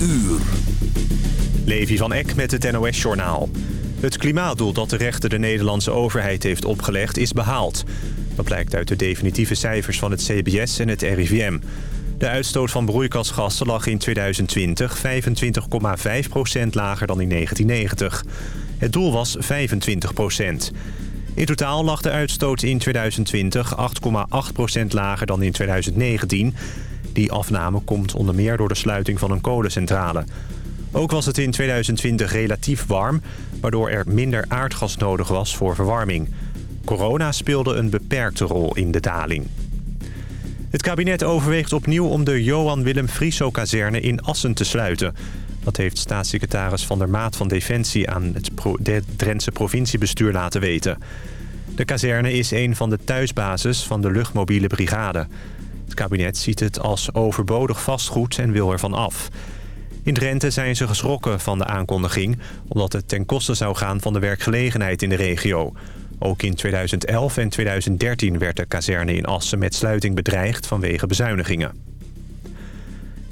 uur. Levi van Eck met het NOS-journaal. Het klimaatdoel dat de rechter de Nederlandse overheid heeft opgelegd is behaald. Dat blijkt uit de definitieve cijfers van het CBS en het RIVM. De uitstoot van broeikasgassen lag in 2020 25,5% lager dan in 1990. Het doel was 25% In totaal lag de uitstoot in 2020 8,8% lager dan in 2019. Die afname komt onder meer door de sluiting van een kolencentrale. Ook was het in 2020 relatief warm, waardoor er minder aardgas nodig was voor verwarming. Corona speelde een beperkte rol in de daling. Het kabinet overweegt opnieuw om de Johan Willem Frieso-kazerne in Assen te sluiten. Dat heeft staatssecretaris Van der Maat van Defensie aan het Drentse provinciebestuur laten weten. De kazerne is een van de thuisbases van de luchtmobiele brigade. Het kabinet ziet het als overbodig vastgoed en wil ervan af. In Drenthe zijn ze geschrokken van de aankondiging... omdat het ten koste zou gaan van de werkgelegenheid in de regio. Ook in 2011 en 2013 werd de kazerne in Assen met sluiting bedreigd vanwege bezuinigingen.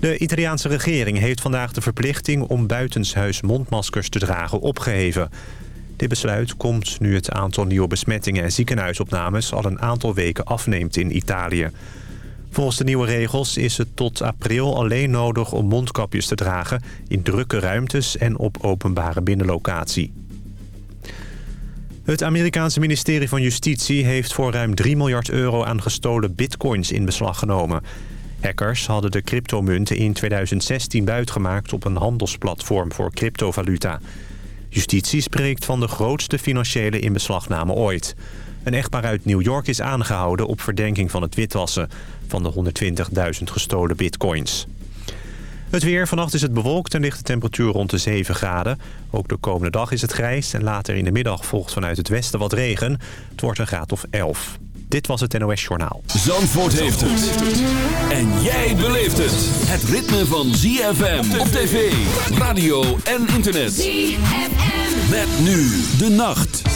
De Italiaanse regering heeft vandaag de verplichting om buitenshuis mondmaskers te dragen opgeheven. Dit besluit komt nu het aantal nieuwe besmettingen en ziekenhuisopnames al een aantal weken afneemt in Italië. Volgens de nieuwe regels is het tot april alleen nodig om mondkapjes te dragen... in drukke ruimtes en op openbare binnenlocatie. Het Amerikaanse ministerie van Justitie heeft voor ruim 3 miljard euro aan gestolen bitcoins in beslag genomen. Hackers hadden de cryptomunten in 2016 buitgemaakt op een handelsplatform voor cryptovaluta. Justitie spreekt van de grootste financiële inbeslagname ooit. Een echtpaar uit New York is aangehouden op verdenking van het witwassen van de 120.000 gestolen bitcoins. Het weer. Vannacht is het bewolkt en ligt de temperatuur rond de 7 graden. Ook de komende dag is het grijs en later in de middag volgt vanuit het westen wat regen. Het wordt een graad of 11. Dit was het NOS Journaal. Zandvoort heeft het. En jij beleeft het. Het ritme van ZFM op tv, radio en internet. ZFM. Met nu de nacht.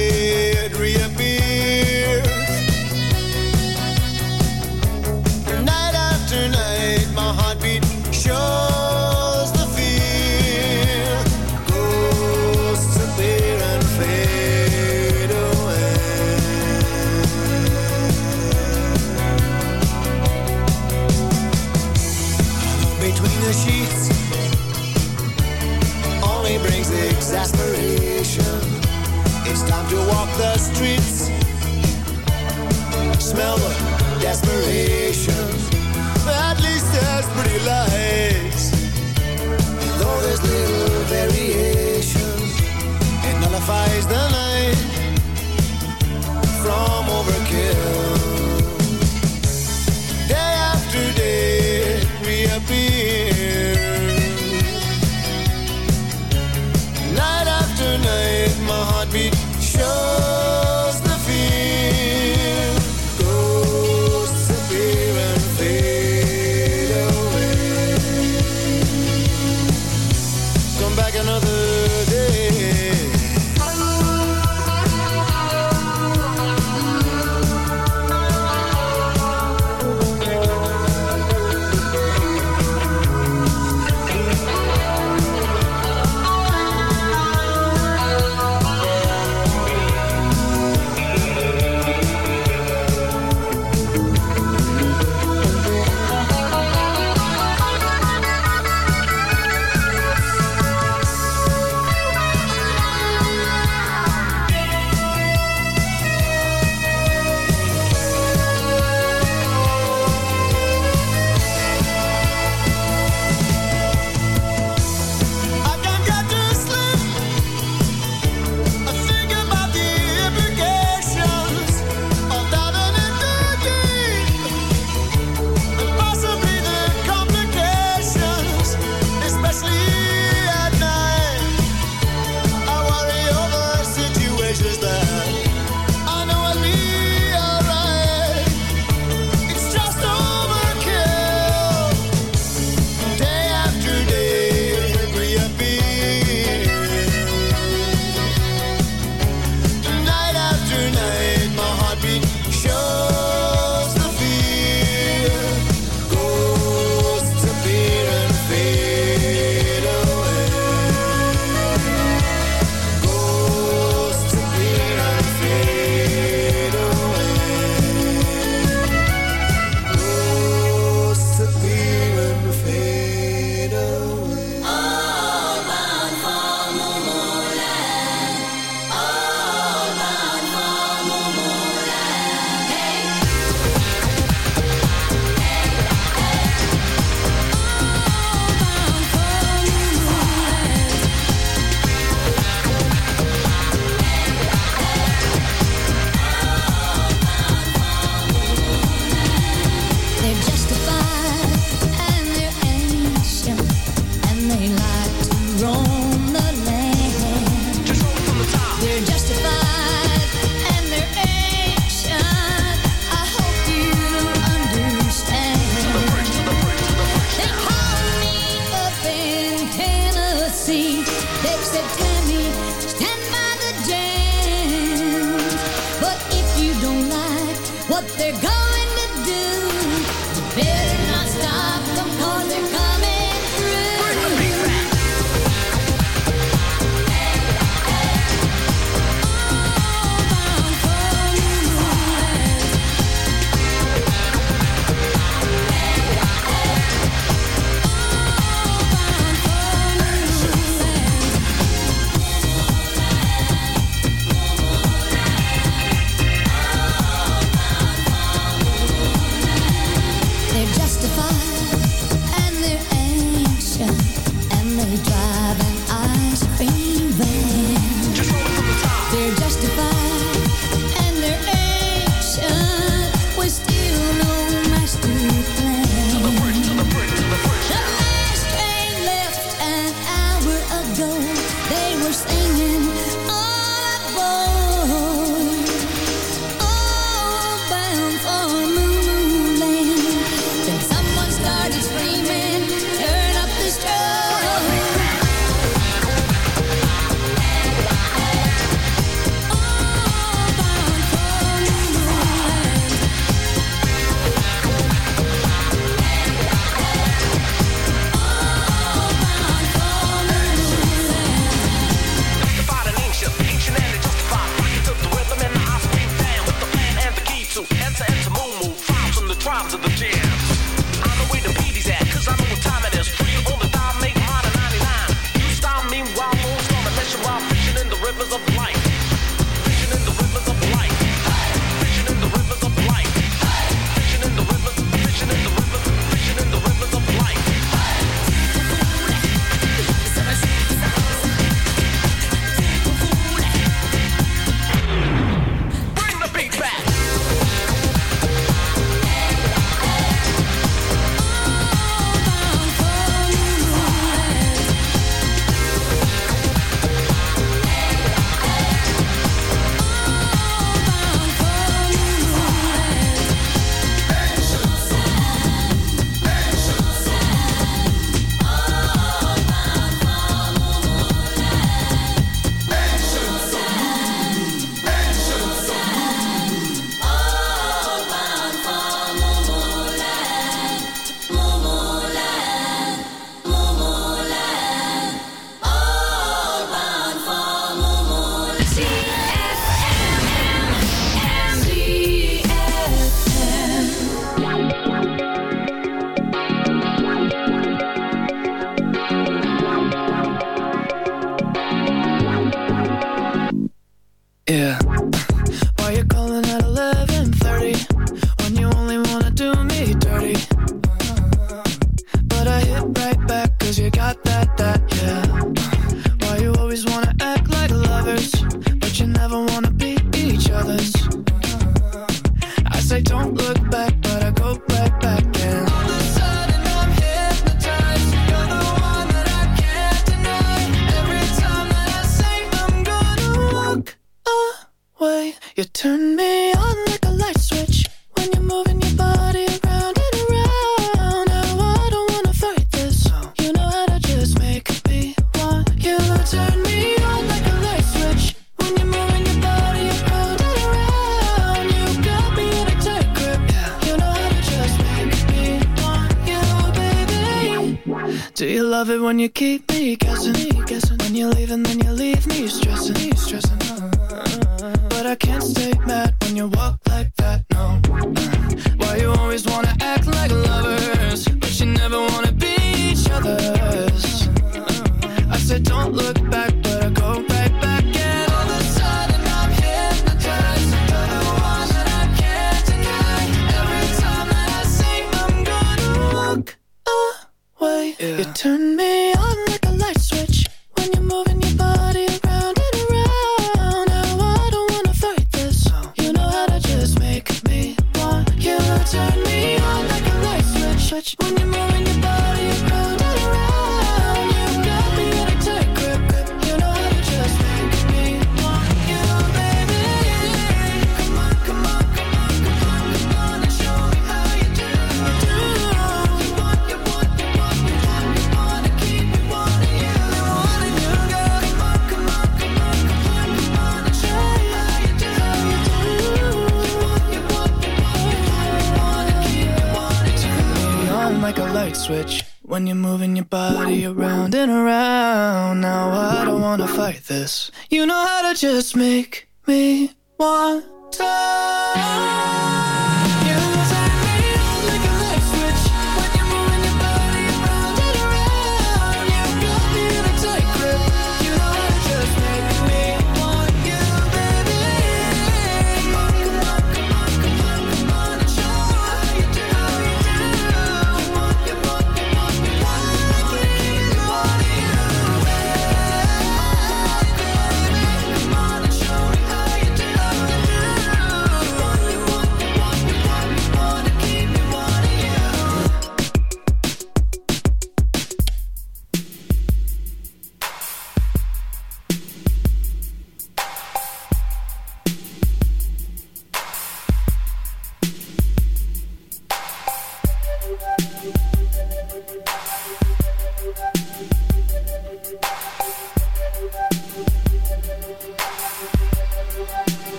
make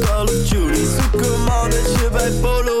Call of Duty, zoek een je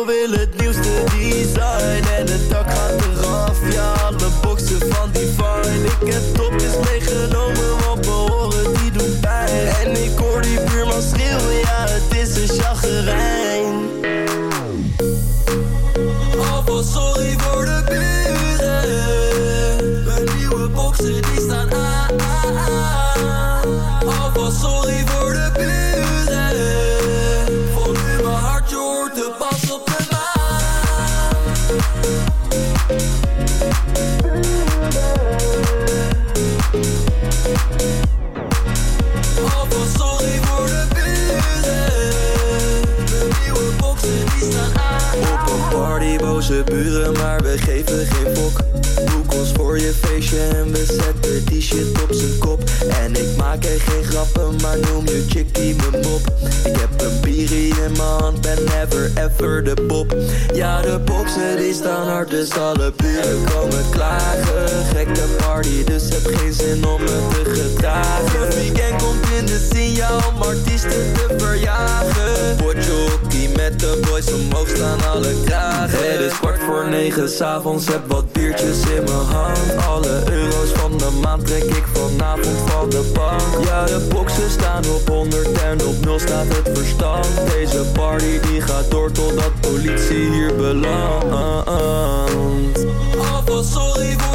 pop. Ja, de dan die staan hard, dus alle buren komen klagen. Gekke party, dus heb geen zin om me te gedragen. Het weekend komt in de zin, jou om artiesten te verjagen s'avonds heb wat biertjes in mijn hand. Alle euro's van de maand trek ik vanavond van de bank. Ja, de boxen staan op 100 en op 0 staat het verstand. Deze party die gaat door totdat politie hier belandt. Alvast sorry voor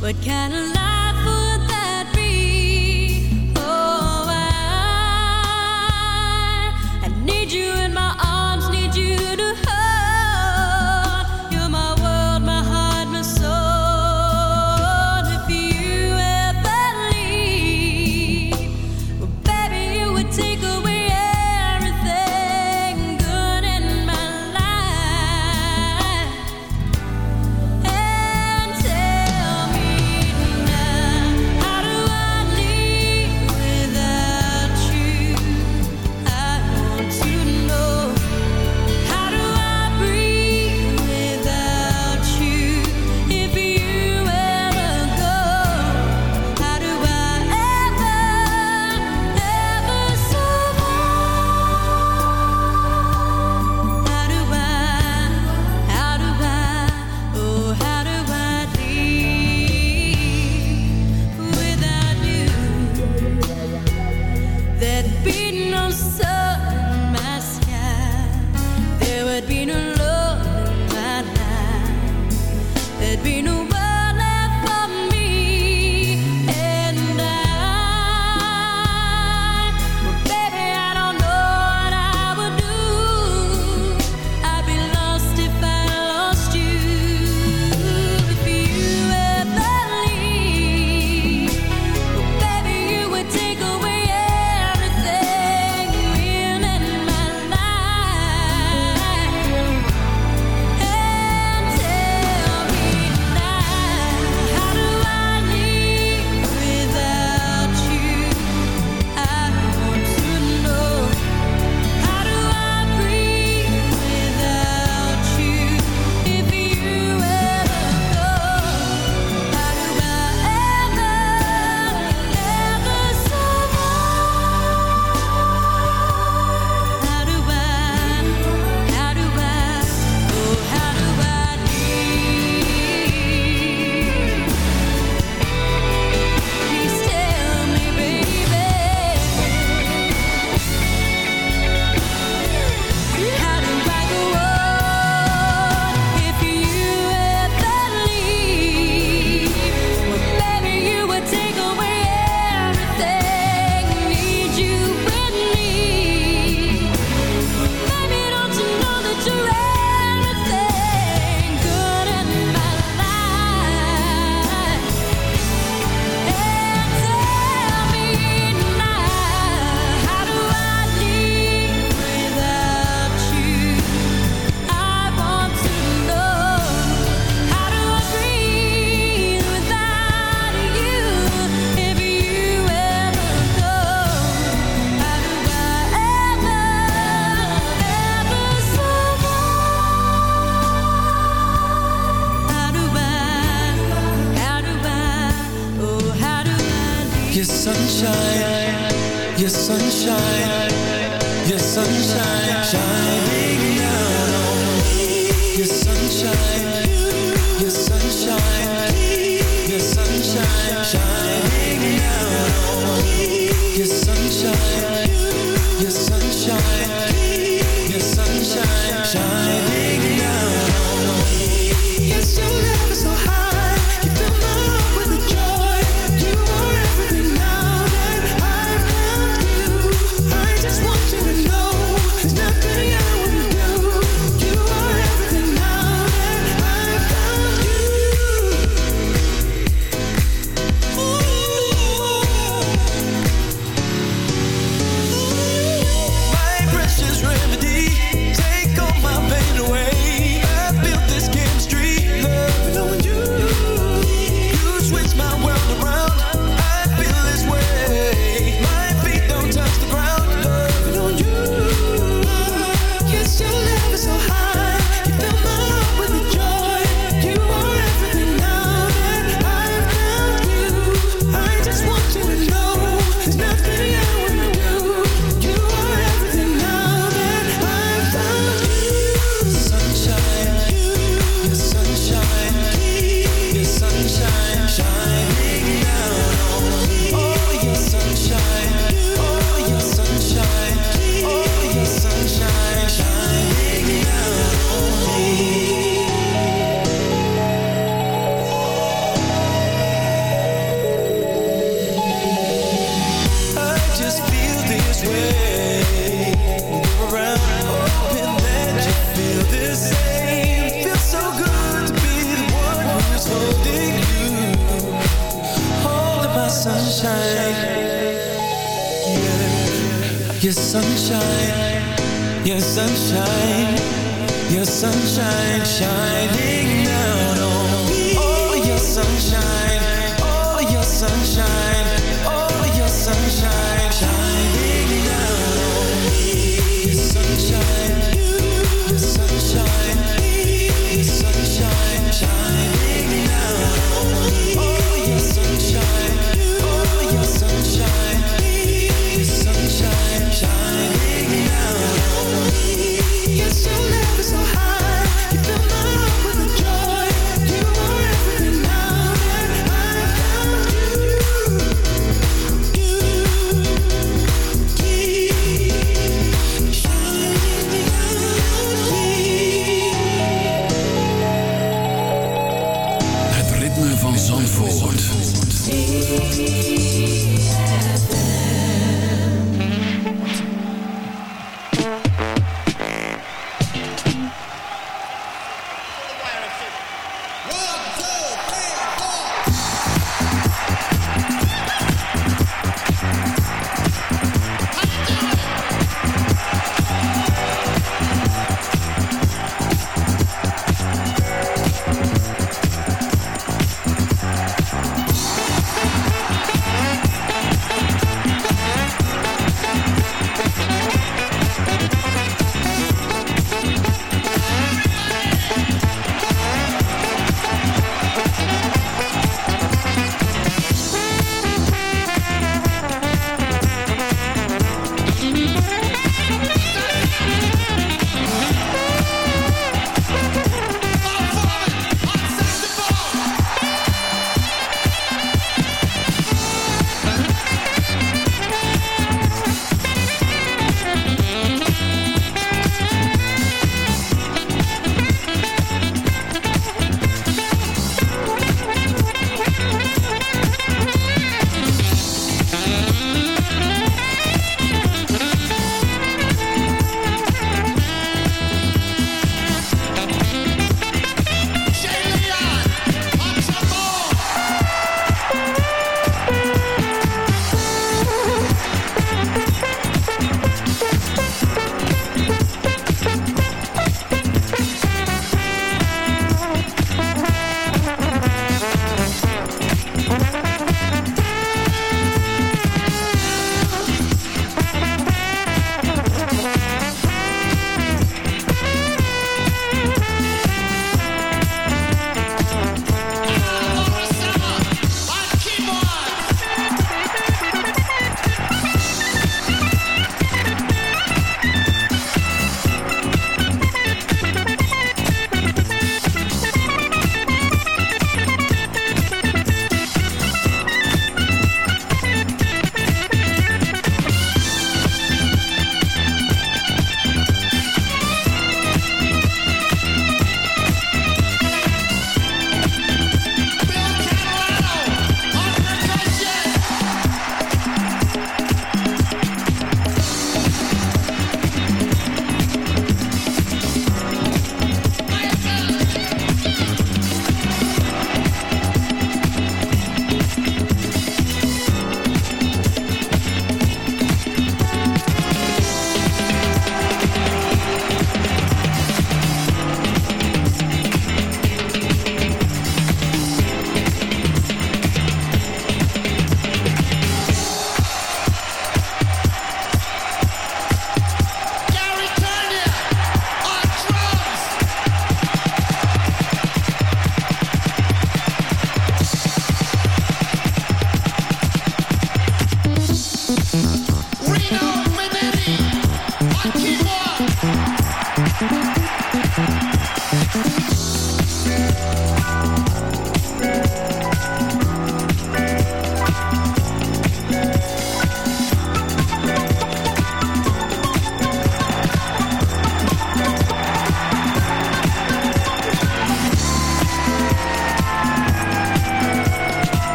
What kind of life? Sunshine.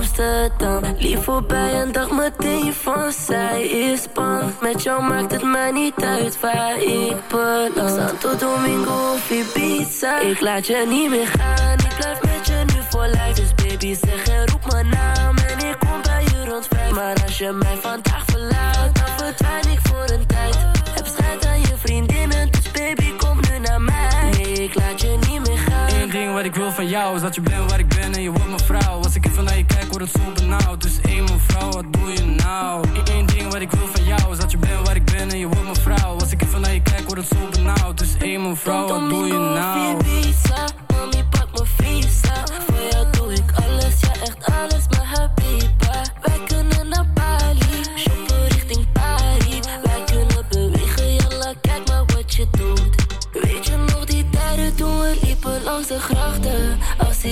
Amsterdam. Lief voorbij en dag meteen van zij is bang. Met jou maakt het mij niet uit waar ik beland. Santo Domingo of Ibiza. Ik laat je niet meer gaan. Ik blijf met je nu voor lijf. Dus baby zeg en roep mijn naam. En ik kom bij je rond vijf. Maar als je mij vandaag verlaat, dan verdwijn ik voor een tijd. Heb schijt aan je vriendinnen. Dus baby kom nu naar mij. Nee, ik laat je niet meer gaan. Eén ding wat ik wil van jou is dat je bent waar ik ben en je wordt het zo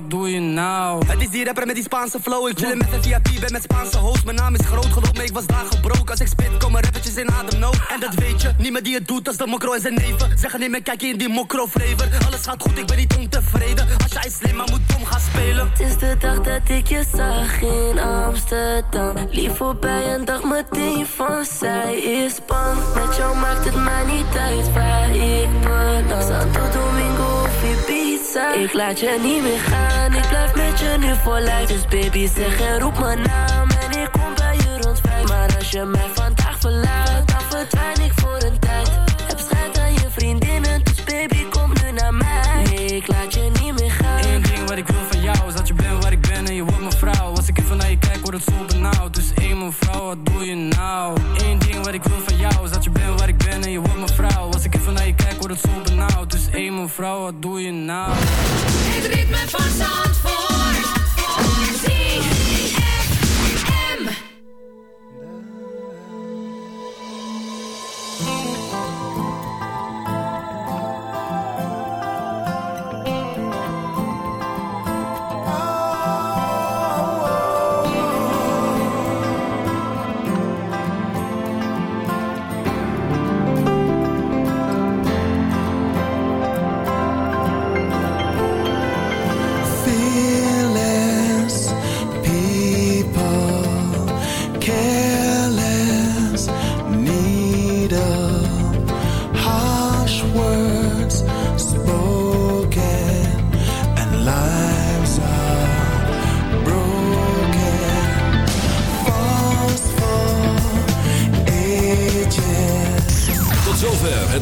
Wat doe je nou? Het is die rapper met die Spaanse flow. Ik chillen met een VIP, ben met Spaanse host. Mijn naam is groot, geloof me, ik was daar gebroken. Als ik spit, komen rappertjes in ademnood. En dat weet je, niemand die het doet als de mokro en zijn neven. Zeggen niet meer, kijk je in die mokro flavor. Alles gaat goed, ik ben niet ontevreden. Als jij slim, maar moet dom gaan spelen. Het is de dag dat ik je zag in Amsterdam. Lief voorbij en dag meteen van zij is bang. Met jou maakt het mij niet uit waar ik beland. Santo Domingo Ibiza. Ik laat je niet meer gaan, ik blijf met je nu voor lijf. Dus baby zeg en roep mijn naam en ik kom bij je rond vijf. Maar als je mij vandaag verlaat, dan verdwijn ik voor een wat doe je nou? Het ritme van Zandvoort.